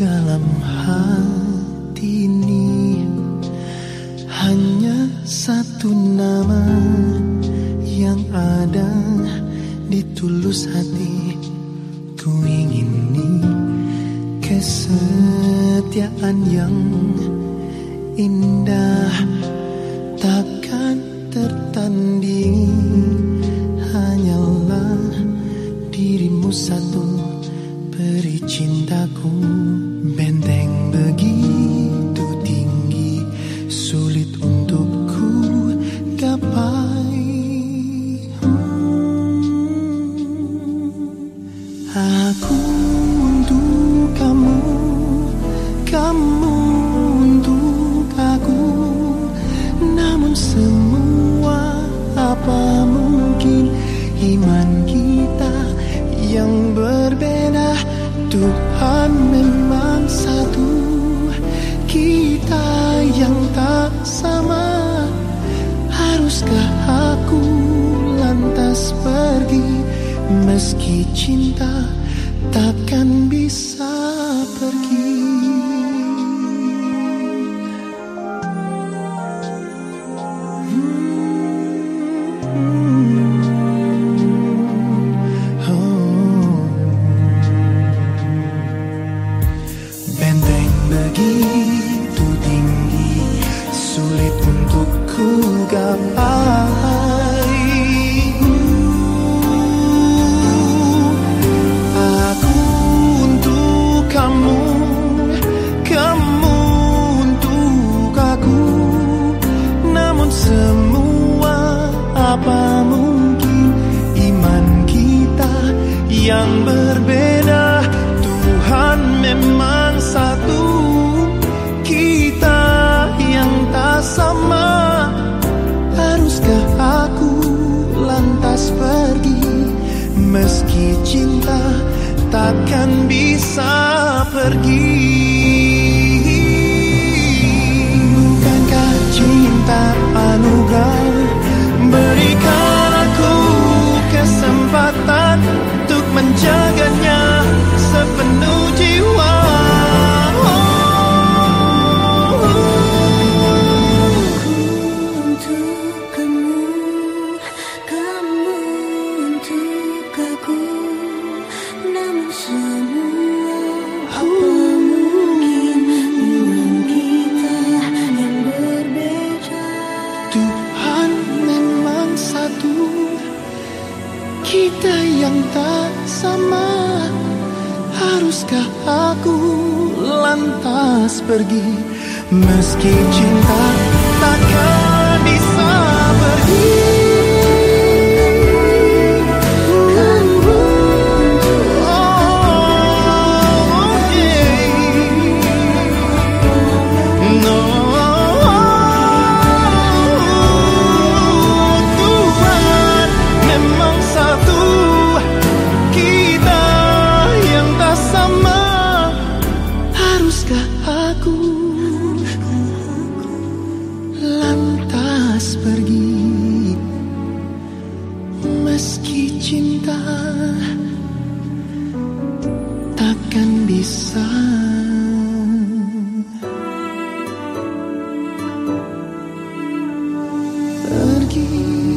dalam hati ini. Hanya satu nama yang ada di tulus hati. Ku ingini kesetiaan yang indah takkan tertanding Tuhan memang satu. Kita yang tak sama haruskah aku lantas pergi? Meski cinta takkan bisa pergi begitu tinggi Sulit untuk ku gapai. Aku untuk kamu Kamu untuk aku. Namun semua apa mungkin Iman kita yang berbeda Meski cinta takkan bisa pergi. Bukankah cinta anugerah? Berikan aku kesempatan Untuk menjaganya sepenuh jiwa Tuhan memang satu. Kita yang tak sama Haruskah aku lantas pergi? Meski cinta takkan bisa aku lantas pergi. Meski cinta takkan bisa. Pergi.